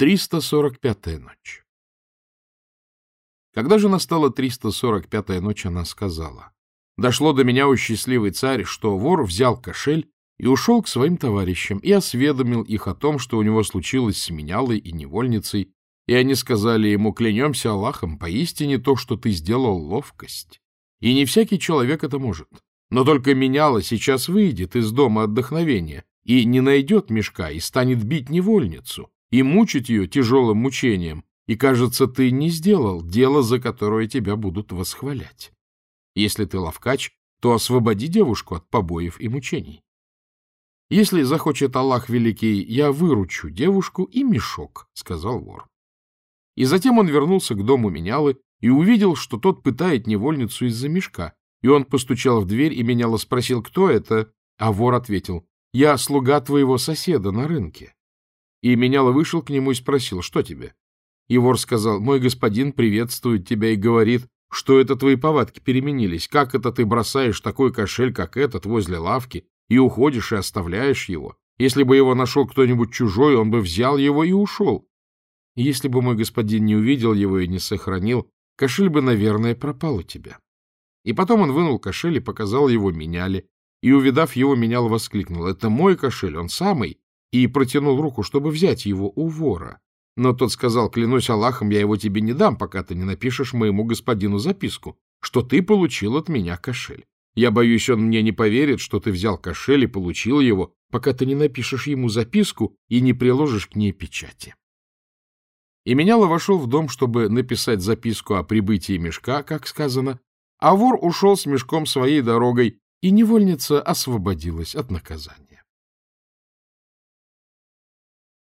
345-я ночь. Когда же настала 345-я ночь, она сказала, «Дошло до меня, у счастливый царь, что вор взял кошель и ушел к своим товарищам и осведомил их о том, что у него случилось с менялой и невольницей, и они сказали ему, клянемся Аллахом, поистине то, что ты сделал, ловкость. И не всякий человек это может. Но только меняла сейчас выйдет из дома отдохновения и не найдет мешка и станет бить невольницу и мучить ее тяжелым мучением, и, кажется, ты не сделал дело, за которое тебя будут восхвалять. Если ты ловкач, то освободи девушку от побоев и мучений. Если захочет Аллах Великий, я выручу девушку и мешок, — сказал вор. И затем он вернулся к дому менялы и увидел, что тот пытает невольницу из-за мешка. И он постучал в дверь, и меняла спросил, кто это, а вор ответил, я слуга твоего соседа на рынке. И меняло вышел к нему и спросил, что тебе? И вор сказал, мой господин приветствует тебя и говорит, что это твои повадки переменились. Как это ты бросаешь такой кошель, как этот, возле лавки, и уходишь и оставляешь его? Если бы его нашел кто-нибудь чужой, он бы взял его и ушел. Если бы мой господин не увидел его и не сохранил, кошель бы, наверное, пропал у тебя. И потом он вынул кошель и показал его меняли, и, увидав его, менял воскликнул, «Это мой кошель, он самый, и протянул руку, чтобы взять его у вора. Но тот сказал, клянусь Аллахом, я его тебе не дам, пока ты не напишешь моему господину записку, что ты получил от меня кошель. Я боюсь, он мне не поверит, что ты взял кошель и получил его, пока ты не напишешь ему записку и не приложишь к ней печати. И меняло вошел в дом, чтобы написать записку о прибытии мешка, как сказано, а вор ушел с мешком своей дорогой, и невольница освободилась от наказания.